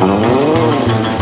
Oh.